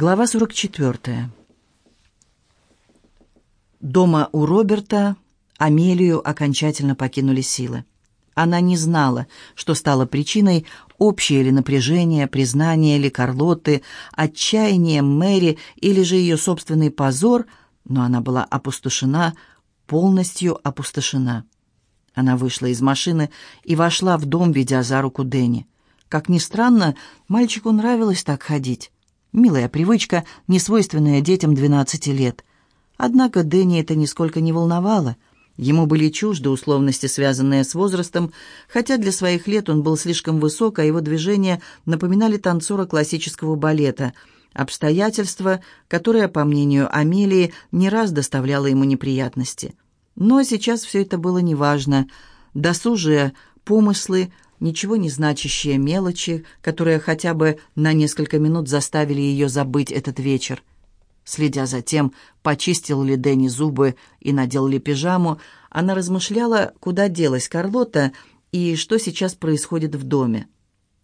Глава 44. Дома у Роберта Амелию окончательно покинули силы. Она не знала, что стало причиной общее ли напряжение, признание ли Карлоты, отчаяние Мэри или же ее собственный позор, но она была опустошена, полностью опустошена. Она вышла из машины и вошла в дом, ведя за руку Дэнни. Как ни странно, мальчику нравилось так ходить. Милая привычка, не свойственная детям 12 лет. Однако Дэнни это нисколько не волновало. Ему были чужды условности, связанные с возрастом, хотя для своих лет он был слишком высок, а его движения напоминали танцора классического балета. Обстоятельства, которое, по мнению Амелии, не раз доставляло ему неприятности. Но сейчас все это было неважно. Досужие помыслы, ничего не значащие мелочи, которые хотя бы на несколько минут заставили ее забыть этот вечер. Следя за тем, почистил ли Дэнни зубы и надел ли пижаму, она размышляла, куда делась Карлота и что сейчас происходит в доме.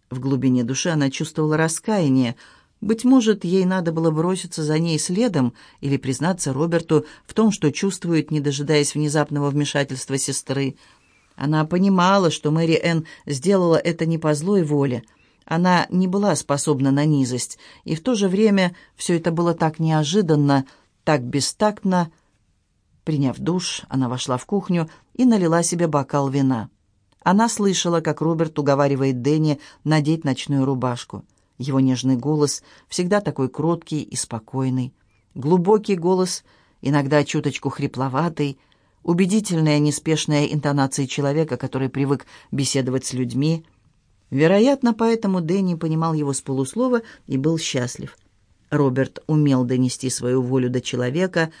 В глубине души она чувствовала раскаяние. Быть может, ей надо было броситься за ней следом или признаться Роберту в том, что чувствует, не дожидаясь внезапного вмешательства сестры – она понимала, что Мэри Энн сделала это не по злой воле. Она не была способна на низость, и в то же время все это было так неожиданно, так бестактно. Приняв душ, она вошла в кухню и налила себе бокал вина. Она слышала, как Роберт уговаривает Дэнни надеть ночную рубашку. Его нежный голос всегда такой кроткий и спокойный. Глубокий голос, иногда чуточку хрипловатый — убедительная неспешная интонация человека, который привык беседовать с людьми. Вероятно, поэтому Дэнни понимал его с полуслова и был счастлив. Роберт умел донести свою волю до человека.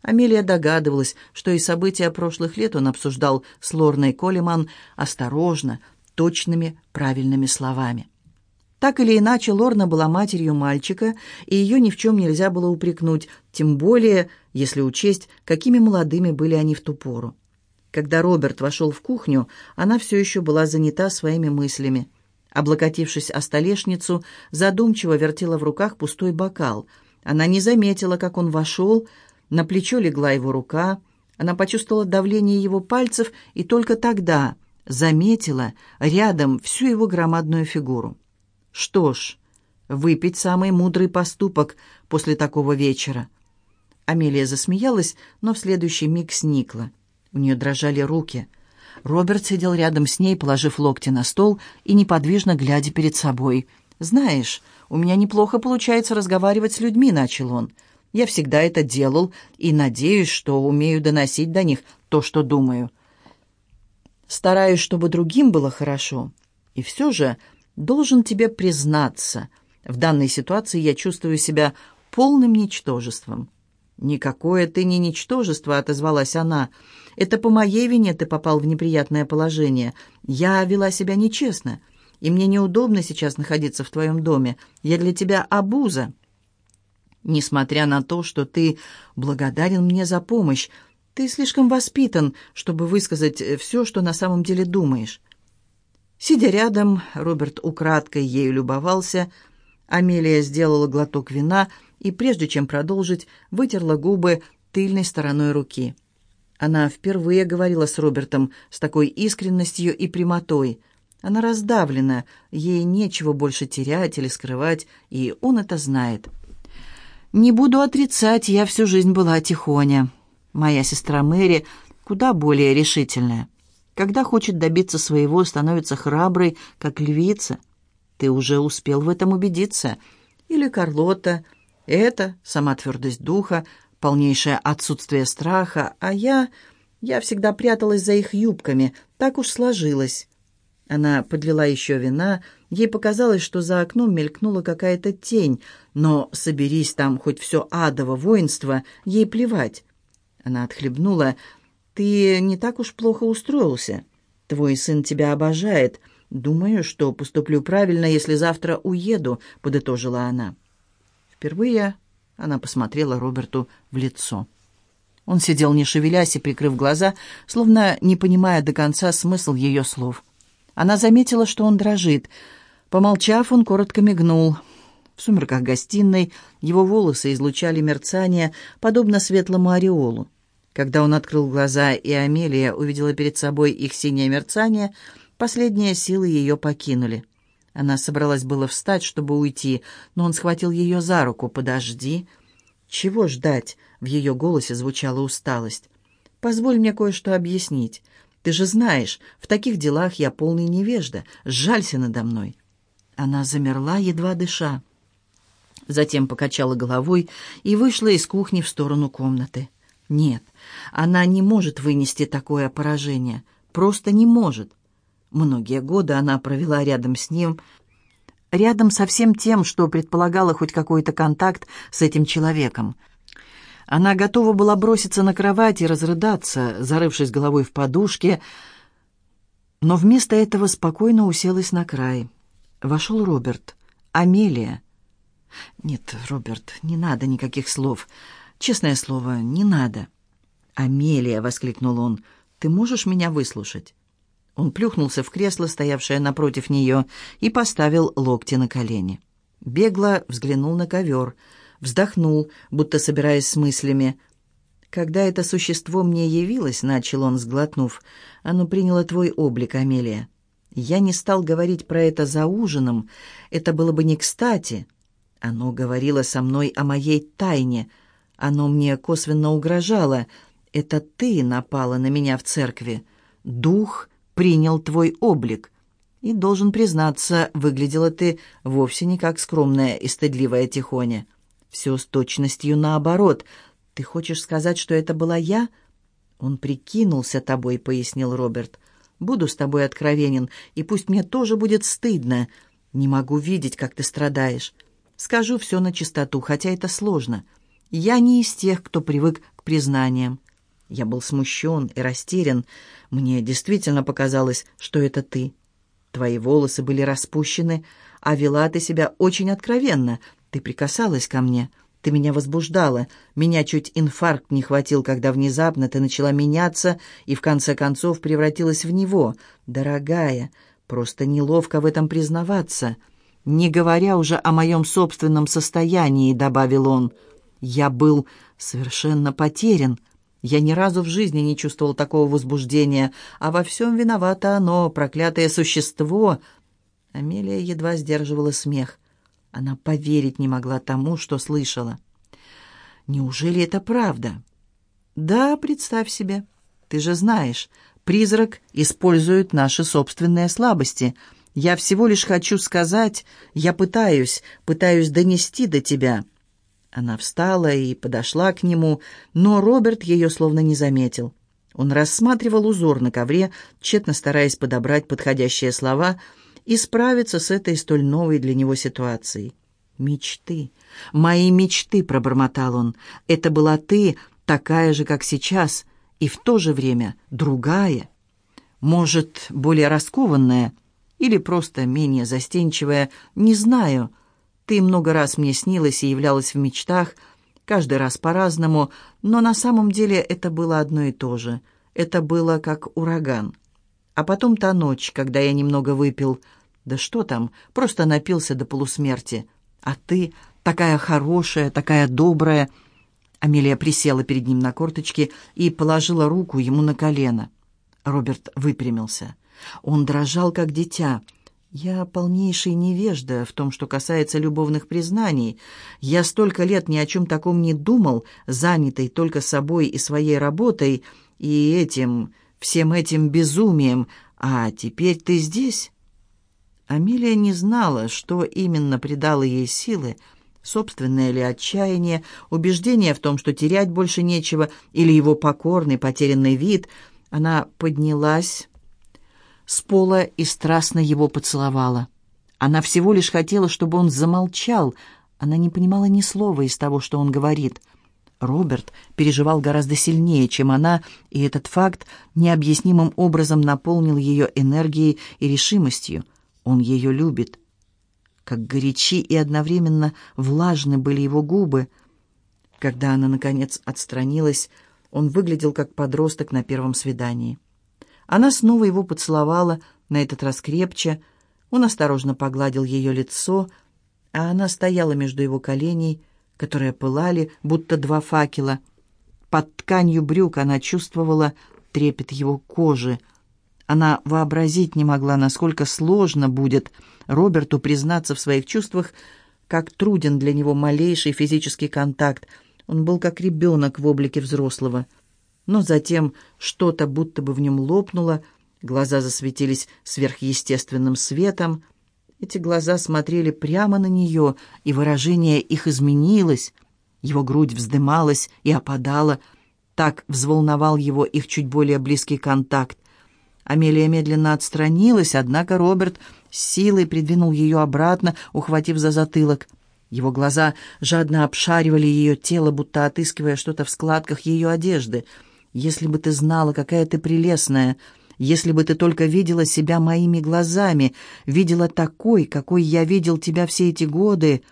Амелия догадывалась, что и события прошлых лет он обсуждал с Лорной Колеман осторожно, точными, правильными словами. Так или иначе, Лорна была матерью мальчика, и ее ни в чем нельзя было упрекнуть, тем более, если учесть, какими молодыми были они в ту пору. Когда Роберт вошел в кухню, она все еще была занята своими мыслями. Облокотившись о столешницу, задумчиво вертела в руках пустой бокал. Она не заметила, как он вошел, на плечо легла его рука, она почувствовала давление его пальцев и только тогда заметила рядом всю его громадную фигуру. Что ж, выпить самый мудрый поступок после такого вечера. Амелия засмеялась, но в следующий миг сникла. У нее дрожали руки. Роберт сидел рядом с ней, положив локти на стол и неподвижно глядя перед собой. «Знаешь, у меня неплохо получается разговаривать с людьми», — начал он. «Я всегда это делал и надеюсь, что умею доносить до них то, что думаю. Стараюсь, чтобы другим было хорошо. И все же Должен тебе признаться, в данной ситуации я чувствую себя полным ничтожеством». «Никакое ты не ничтожество», — отозвалась она. «Это по моей вине ты попал в неприятное положение. Я вела себя нечестно, и мне неудобно сейчас находиться в твоем доме. Я для тебя обуза». «Несмотря на то, что ты благодарен мне за помощь, ты слишком воспитан, чтобы высказать все, что на самом деле думаешь. Сидя рядом, Роберт украдкой ею любовался. Амелия сделала глоток вина и, прежде чем продолжить, вытерла губы тыльной стороной руки. Она впервые говорила с Робертом с такой искренностью и прямотой. Она раздавлена, ей нечего больше терять или скрывать, и он это знает. «Не буду отрицать, я всю жизнь была тихоня. Моя сестра Мэри куда более решительная». Когда хочет добиться своего, становится храброй, как львица. Ты уже успел в этом убедиться. Или Карлота. Это сама твердость духа, полнейшее отсутствие страха, а я... Я всегда пряталась за их юбками, так уж сложилось. Она подлила еще вина, ей показалось, что за окном мелькнула какая-то тень, но соберись там хоть все адово воинство, ей плевать. Она отхлебнула, «Ты не так уж плохо устроился. Твой сын тебя обожает. Думаю, что поступлю правильно, если завтра уеду», — подытожила она. Впервые она посмотрела Роберту в лицо. Он сидел, не шевелясь и прикрыв глаза, словно не понимая до конца смысл ее слов. Она заметила, что он дрожит. Помолчав, он коротко мигнул. В сумерках гостиной его волосы излучали мерцание, подобно светлому ореолу. Когда он открыл глаза, и Амелия увидела перед собой их синее мерцание, последние силы ее покинули. Она собралась было встать, чтобы уйти, но он схватил ее за руку. «Подожди». «Чего ждать?» — в ее голосе звучала усталость. «Позволь мне кое-что объяснить. Ты же знаешь, в таких делах я полный невежда. Жалься надо мной». Она замерла, едва дыша. Затем покачала головой и вышла из кухни в сторону комнаты. Нет, она не может вынести такое поражение. Просто не может. Многие годы она провела рядом с ним, рядом со всем тем, что предполагало хоть какой-то контакт с этим человеком. Она готова была броситься на кровать и разрыдаться, зарывшись головой в подушке, но вместо этого спокойно уселась на край. Вошел Роберт. «Амелия». «Нет, Роберт, не надо никаких слов. Честное слово, не надо». «Амелия!» — воскликнул он. «Ты можешь меня выслушать?» Он плюхнулся в кресло, стоявшее напротив нее, и поставил локти на колени. Бегло взглянул на ковер, вздохнул, будто собираясь с мыслями. «Когда это существо мне явилось», — начал он, сглотнув, — «оно приняло твой облик, Амелия. Я не стал говорить про это за ужином, это было бы не кстати. Оно говорило со мной о моей тайне, оно мне косвенно угрожало. Это ты напала на меня в церкви. Дух принял твой облик. И, должен признаться, выглядела ты вовсе не как скромная и стыдливая тихоня. Все с точностью наоборот. Ты хочешь сказать, что это была я?» «Он прикинулся тобой», — пояснил Роберт. «Буду с тобой откровенен, и пусть мне тоже будет стыдно. Не могу видеть, как ты страдаешь. Скажу все на чистоту, хотя это сложно. Я не из тех, кто привык к признаниям. Я был смущен и растерян. Мне действительно показалось, что это ты. Твои волосы были распущены, а вела ты себя очень откровенно. Ты прикасалась ко мне, ты меня возбуждала. Меня чуть инфаркт не хватил, когда внезапно ты начала меняться и в конце концов превратилась в него. Дорогая, просто неловко в этом признаваться. Не говоря уже о моем собственном состоянии, добавил он. Я был совершенно потерян. Я ни разу в жизни не чувствовал такого возбуждения, а во всем виновато оно, проклятое существо. Амелия едва сдерживала смех. Она поверить не могла тому, что слышала. Неужели это правда? Да, представь себе. Ты же знаешь, призрак использует наши собственные слабости. Я всего лишь хочу сказать, я пытаюсь, пытаюсь донести до тебя. Она встала и подошла к нему, но Роберт ее словно не заметил. Он рассматривал узор на ковре, тщетно стараясь подобрать подходящие слова и справиться с этой столь новой для него ситуацией. «Мечты, мои мечты», — пробормотал он, — «это была ты, такая же, как сейчас, и в то же время другая, может, более раскованная или просто менее застенчивая, не знаю». Ты много раз мне снилась и являлась в мечтах, каждый раз по-разному, но на самом деле это было одно и то же. Это было как ураган. А потом та ночь, когда я немного выпил. Да что там, просто напился до полусмерти. А ты такая хорошая, такая добрая. Амелия присела перед ним на корточки и положила руку ему на колено. Роберт выпрямился. Он дрожал, как дитя — я полнейший невежда в том, что касается любовных признаний. Я столько лет ни о чем таком не думал, занятый только собой и своей работой, и этим, всем этим безумием. А теперь ты здесь?» Амелия не знала, что именно придало ей силы, собственное ли отчаяние, убеждение в том, что терять больше нечего, или его покорный, потерянный вид. Она поднялась с пола и страстно его поцеловала. Она всего лишь хотела, чтобы он замолчал. Она не понимала ни слова из того, что он говорит. Роберт переживал гораздо сильнее, чем она, и этот факт необъяснимым образом наполнил ее энергией и решимостью. Он ее любит. Как горячи и одновременно влажны были его губы. Когда она, наконец, отстранилась, он выглядел как подросток на первом свидании. Она снова его поцеловала, на этот раз крепче. Он осторожно погладил ее лицо. а она стояла между его коленей, которые пылали, будто два факела. Под тканью брюк она чувствовала трепет его кожи. Она вообразить не могла, насколько сложно будет Роберту признаться в своих чувствах, как труден для него малейший физический контакт. Он был как ребенок в облике взрослого. Но затем что-то будто бы в нем лопнуло, глаза засветились сверхъестественным светом. Эти глаза смотрели прямо на нее, и выражение их изменилось. Его грудь вздымалась и опадала. Так взволновал его их чуть более близкий контакт. Амелия медленно отстранилась, однако Роберт с силой придвинул ее обратно, ухватив за затылок. Его глаза жадно обшаривали ее тело, будто отыскивая что-то в складках ее одежды. «Если бы ты знала, какая ты прелестная!» Если бы ты только видела себя моими глазами, видела такой, какой я видел тебя все эти годы...»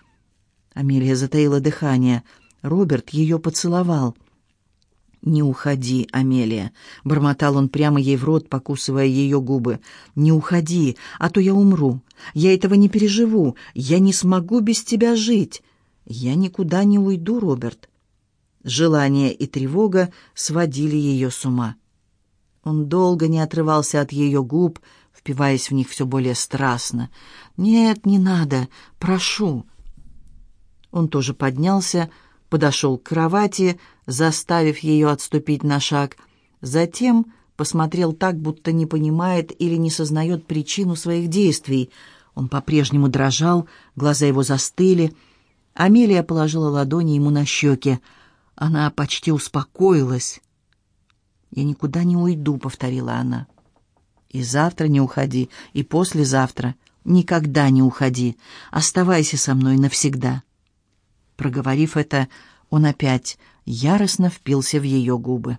Амелия затаила дыхание. Роберт ее поцеловал. «Не уходи, Амелия», — бормотал он прямо ей в рот, покусывая ее губы. «Не уходи, а то я умру. Я этого не переживу. Я не смогу без тебя жить. Я никуда не уйду, Роберт». Желание и тревога сводили ее с ума. Он долго не отрывался от ее губ, впиваясь в них все более страстно. «Нет, не надо, прошу». Он тоже поднялся, подошел к кровати, заставив ее отступить на шаг. Затем посмотрел так, будто не понимает или не сознает причину своих действий. Он по-прежнему дрожал, глаза его застыли. Амелия положила ладони ему на щеки. Она почти успокоилась. «Я никуда не уйду», — повторила она. «И завтра не уходи, и послезавтра. Никогда не уходи. Оставайся со мной навсегда». Проговорив это, он опять яростно впился в ее губы.